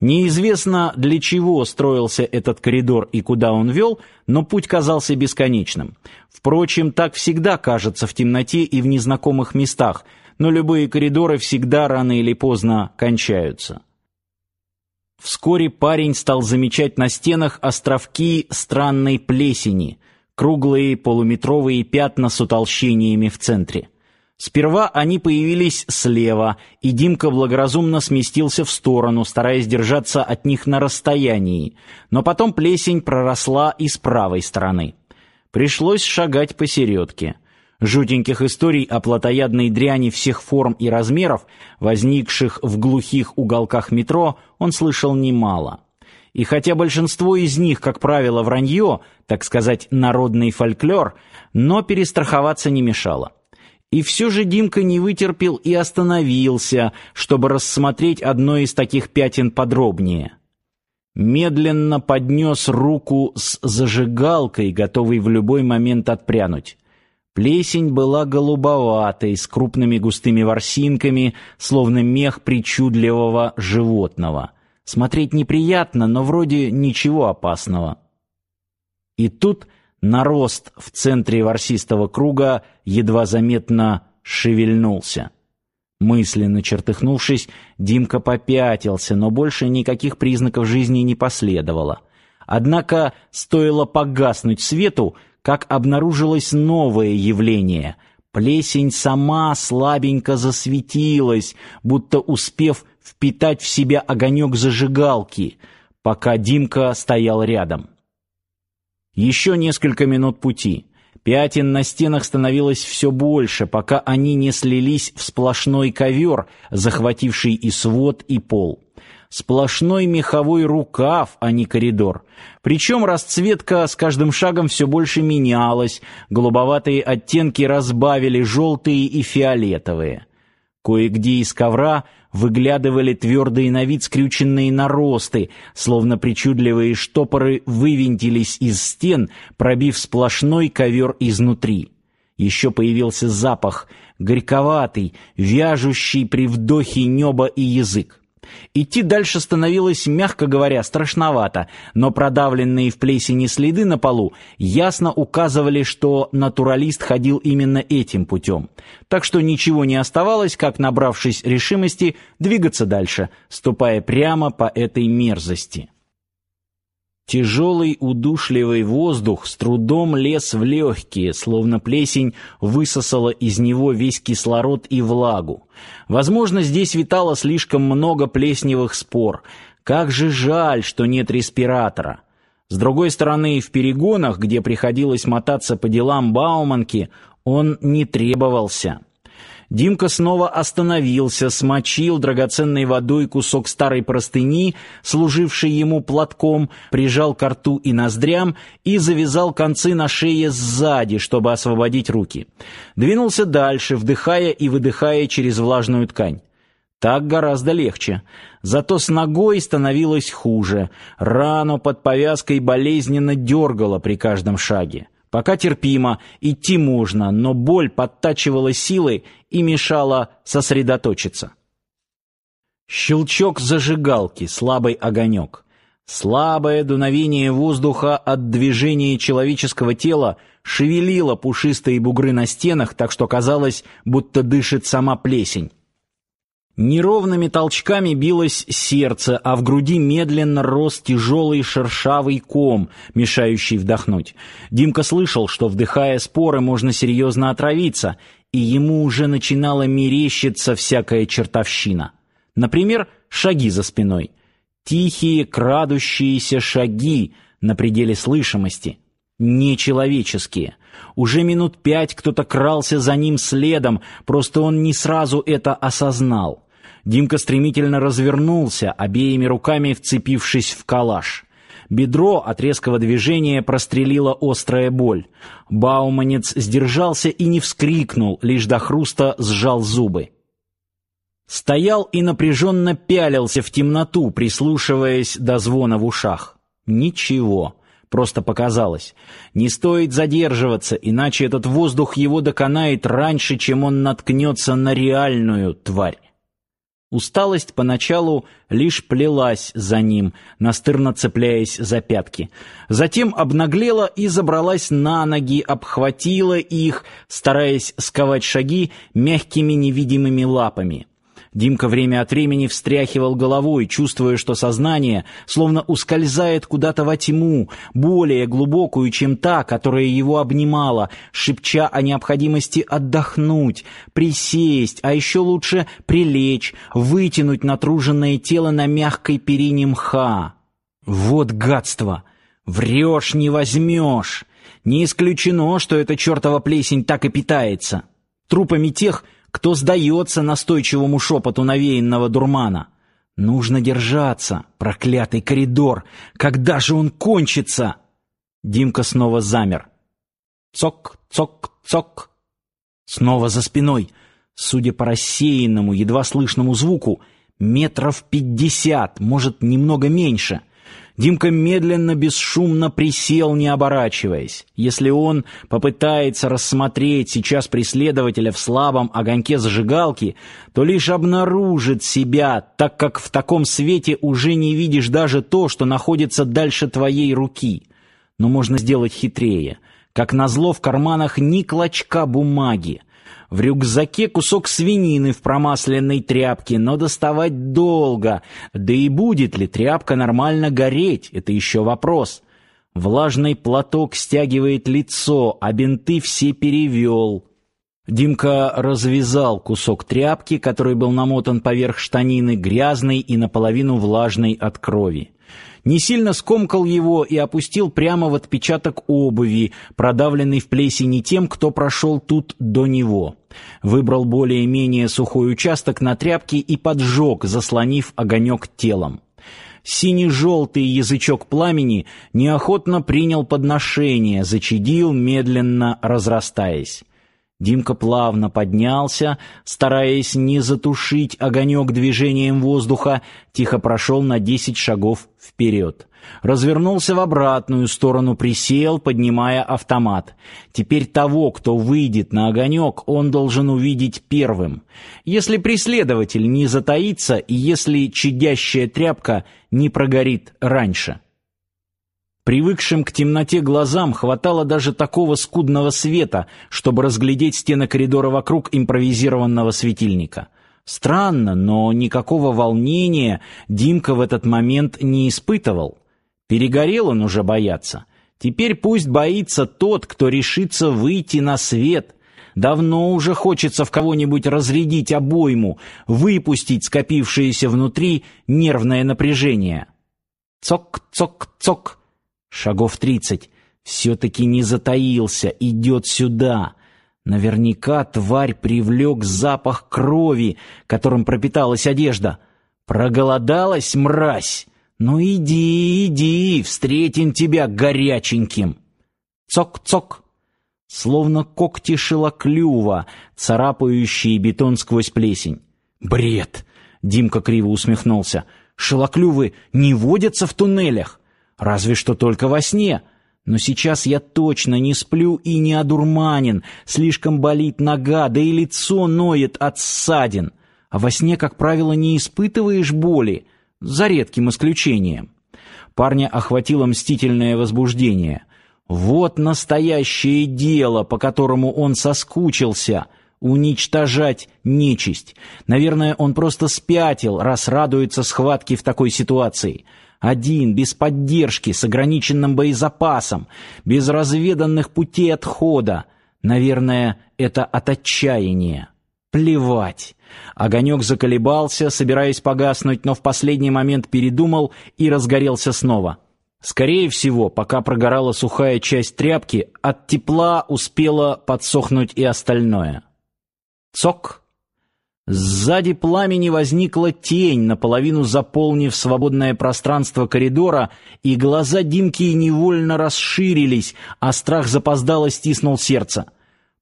Неизвестно, для чего строился этот коридор и куда он вел, но путь казался бесконечным. Впрочем, так всегда кажется в темноте и в незнакомых местах, но любые коридоры всегда рано или поздно кончаются. Вскоре парень стал замечать на стенах островки странной плесени, круглые полуметровые пятна с утолщениями в центре. Сперва они появились слева, и Димка благоразумно сместился в сторону, стараясь держаться от них на расстоянии, но потом плесень проросла и с правой стороны. Пришлось шагать посередке. Жутеньких историй о плотоядной дряни всех форм и размеров, возникших в глухих уголках метро, он слышал немало. И хотя большинство из них, как правило, вранье, так сказать, народный фольклор, но перестраховаться не мешало. И все же Димка не вытерпел и остановился, чтобы рассмотреть одно из таких пятен подробнее. Медленно поднес руку с зажигалкой, готовый в любой момент отпрянуть. Плесень была голубоватой, с крупными густыми ворсинками, словно мех причудливого животного. Смотреть неприятно, но вроде ничего опасного. И тут нарост в центре ворсистого круга едва заметно шевельнулся. Мысленно чертыхнувшись, Димка попятился, но больше никаких признаков жизни не последовало. Однако стоило погаснуть свету, как обнаружилось новое явление. Плесень сама слабенько засветилась, будто успев впитать в себя огонек зажигалки, пока Димка стоял рядом. Еще несколько минут пути. Пятен на стенах становилось все больше, пока они не слились в сплошной ковер, захвативший и свод, и пол. Сплошной меховой рукав, а не коридор. Причем расцветка с каждым шагом все больше менялась, голубоватые оттенки разбавили желтые и фиолетовые. Кое-где из ковра выглядывали твердые на вид скрюченные наросты, словно причудливые штопоры вывинтились из стен, пробив сплошной ковер изнутри. Еще появился запах, горьковатый, вяжущий при вдохе небо и язык. Идти дальше становилось, мягко говоря, страшновато, но продавленные в плесени следы на полу ясно указывали, что натуралист ходил именно этим путем. Так что ничего не оставалось, как, набравшись решимости, двигаться дальше, ступая прямо по этой мерзости. Тяжелый удушливый воздух с трудом лез в легкие, словно плесень высосала из него весь кислород и влагу. Возможно, здесь витало слишком много плесневых спор. Как же жаль, что нет респиратора. С другой стороны, в перегонах, где приходилось мотаться по делам Бауманки, он не требовался. Димка снова остановился, смочил драгоценной водой кусок старой простыни, служившей ему платком, прижал к рту и ноздрям и завязал концы на шее сзади, чтобы освободить руки. Двинулся дальше, вдыхая и выдыхая через влажную ткань. Так гораздо легче. Зато с ногой становилось хуже. Рану под повязкой болезненно дергало при каждом шаге. Пока терпимо, идти можно, но боль подтачивала силы и мешала сосредоточиться. Щелчок зажигалки, слабый огонек. Слабое дуновение воздуха от движения человеческого тела шевелило пушистые бугры на стенах, так что казалось, будто дышит сама плесень. Неровными толчками билось сердце, а в груди медленно рос тяжелый шершавый ком, мешающий вдохнуть. Димка слышал, что вдыхая споры можно серьезно отравиться, и ему уже начинала мерещиться всякая чертовщина. Например, шаги за спиной. Тихие, крадущиеся шаги на пределе слышимости. Нечеловеческие. Уже минут пять кто-то крался за ним следом, просто он не сразу это осознал. Димка стремительно развернулся, обеими руками вцепившись в калаш. Бедро от резкого движения прострелила острая боль. Бауманец сдержался и не вскрикнул, лишь до хруста сжал зубы. Стоял и напряженно пялился в темноту, прислушиваясь до звона в ушах. Ничего, просто показалось. Не стоит задерживаться, иначе этот воздух его доконает раньше, чем он наткнется на реальную тварь. Усталость поначалу лишь плелась за ним, настырно цепляясь за пятки. Затем обнаглела и забралась на ноги, обхватила их, стараясь сковать шаги мягкими невидимыми лапами. Димка время от времени встряхивал головой, чувствуя, что сознание словно ускользает куда-то во тьму, более глубокую, чем та, которая его обнимала, шепча о необходимости отдохнуть, присесть, а еще лучше прилечь, вытянуть натруженное тело на мягкой перине мха. Вот гадство! Врешь не возьмешь! Не исключено, что эта чертова плесень так и питается. Трупами тех, кто сдается настойчивому шепоту навеянного дурмана. Нужно держаться, проклятый коридор. Когда же он кончится? Димка снова замер. Цок, цок, цок. Снова за спиной. Судя по рассеянному, едва слышному звуку, метров пятьдесят, может, немного меньше — Димка медленно, бесшумно присел, не оборачиваясь. Если он попытается рассмотреть сейчас преследователя в слабом огоньке зажигалки, то лишь обнаружит себя, так как в таком свете уже не видишь даже то, что находится дальше твоей руки. Но можно сделать хитрее. Как назло, в карманах ни клочка бумаги. В рюкзаке кусок свинины в промасленной тряпке, но доставать долго. Да и будет ли тряпка нормально гореть, это еще вопрос. Влажный платок стягивает лицо, а бинты все перевел. Димка развязал кусок тряпки, который был намотан поверх штанины, грязный и наполовину влажный от крови не сильно скомкал его и опустил прямо в отпечаток обуви, продавленный в плесени тем, кто прошел тут до него. Выбрал более-менее сухой участок на тряпке и поджег, заслонив огонек телом. Синий-желтый язычок пламени неохотно принял подношение, зачадил, медленно разрастаясь. Димка плавно поднялся, стараясь не затушить огонек движением воздуха, тихо прошел на десять шагов вперед. Развернулся в обратную сторону, присел, поднимая автомат. Теперь того, кто выйдет на огонек, он должен увидеть первым. Если преследователь не затаится и если чадящая тряпка не прогорит раньше. Привыкшим к темноте глазам хватало даже такого скудного света, чтобы разглядеть стены коридора вокруг импровизированного светильника. Странно, но никакого волнения Димка в этот момент не испытывал. Перегорел он уже бояться. Теперь пусть боится тот, кто решится выйти на свет. Давно уже хочется в кого-нибудь разрядить обойму, выпустить скопившееся внутри нервное напряжение. Цок-цок-цок. Шагов тридцать. Все-таки не затаился, идет сюда. Наверняка тварь привлек запах крови, которым пропиталась одежда. Проголодалась, мразь? Ну иди, иди, встретим тебя горяченьким. Цок-цок. Словно когти шелоклюва, царапающие бетон сквозь плесень. Бред! Димка криво усмехнулся. Шелоклювы не водятся в туннелях. Разве что только во сне. Но сейчас я точно не сплю и не одурманен. Слишком болит нога, да и лицо ноет от ссадин. А во сне, как правило, не испытываешь боли, за редким исключением. Парня охватило мстительное возбуждение. Вот настоящее дело, по которому он соскучился — уничтожать нечисть. Наверное, он просто спятил, раз радуется схватке в такой ситуации. Один, без поддержки, с ограниченным боезапасом, без разведанных путей отхода. Наверное, это от отчаяния. Плевать. Огонек заколебался, собираясь погаснуть, но в последний момент передумал и разгорелся снова. Скорее всего, пока прогорала сухая часть тряпки, от тепла успело подсохнуть и остальное. Цок! Сзади пламени возникла тень, наполовину заполнив свободное пространство коридора, и глаза Димки невольно расширились, а страх запоздало стиснул сердце.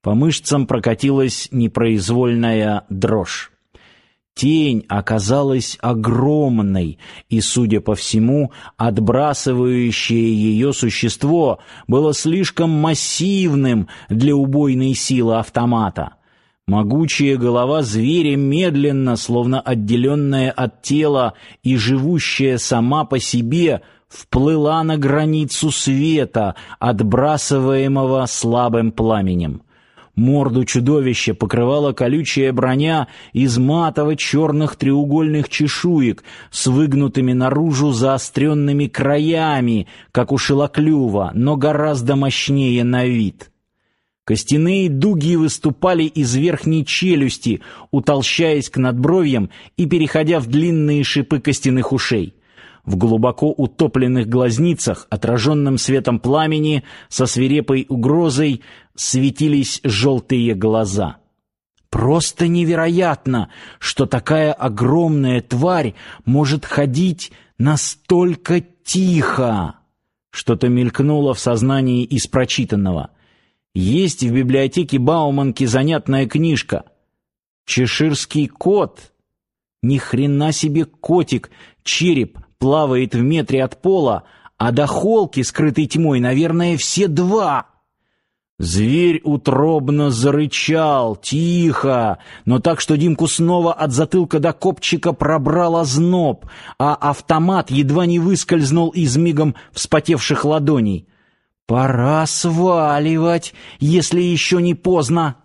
По мышцам прокатилась непроизвольная дрожь. Тень оказалась огромной, и, судя по всему, отбрасывающее ее существо было слишком массивным для убойной силы автомата. Могучая голова зверя медленно, словно отделенная от тела и живущая сама по себе, вплыла на границу света, отбрасываемого слабым пламенем. Морду чудовища покрывала колючая броня из матово-черных треугольных чешуек с выгнутыми наружу заостренными краями, как у шелоклюва, но гораздо мощнее на вид. Костяные дуги выступали из верхней челюсти, утолщаясь к надбровьям и переходя в длинные шипы костяных ушей. В глубоко утопленных глазницах, отраженным светом пламени, со свирепой угрозой светились желтые глаза. Просто невероятно, что такая огромная тварь может ходить настолько тихо. Что-то мелькнуло в сознании из прочитанного. Есть в библиотеке Бауманки занятная книжка. Чеширский кот. Ни хрена себе котик, череп плавает в метре от пола, а до холки, скрытой тьмой, наверное, все два. Зверь утробно зарычал, тихо, но так, что Димку снова от затылка до копчика пробрал озноб, а автомат едва не выскользнул из мигом вспотевших ладоней. «Пора сваливать, если еще не поздно!»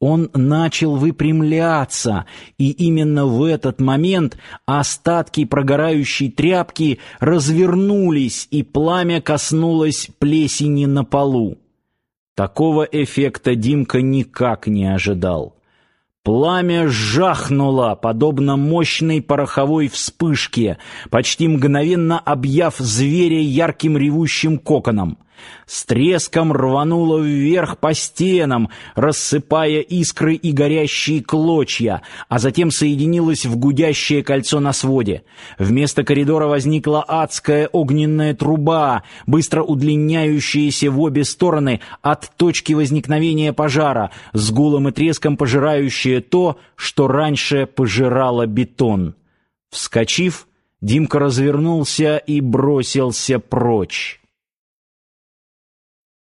Он начал выпрямляться, и именно в этот момент остатки прогорающей тряпки развернулись, и пламя коснулось плесени на полу. Такого эффекта Димка никак не ожидал. Пламя жахнуло, подобно мощной пороховой вспышке, почти мгновенно объяв зверя ярким ревущим коконом с треском рвануло вверх по стенам, рассыпая искры и горящие клочья, а затем соединилось в гудящее кольцо на своде. Вместо коридора возникла адская огненная труба, быстро удлиняющаяся в обе стороны от точки возникновения пожара, с гулом и треском пожирающая то, что раньше пожирало бетон. Вскочив, Димка развернулся и бросился прочь.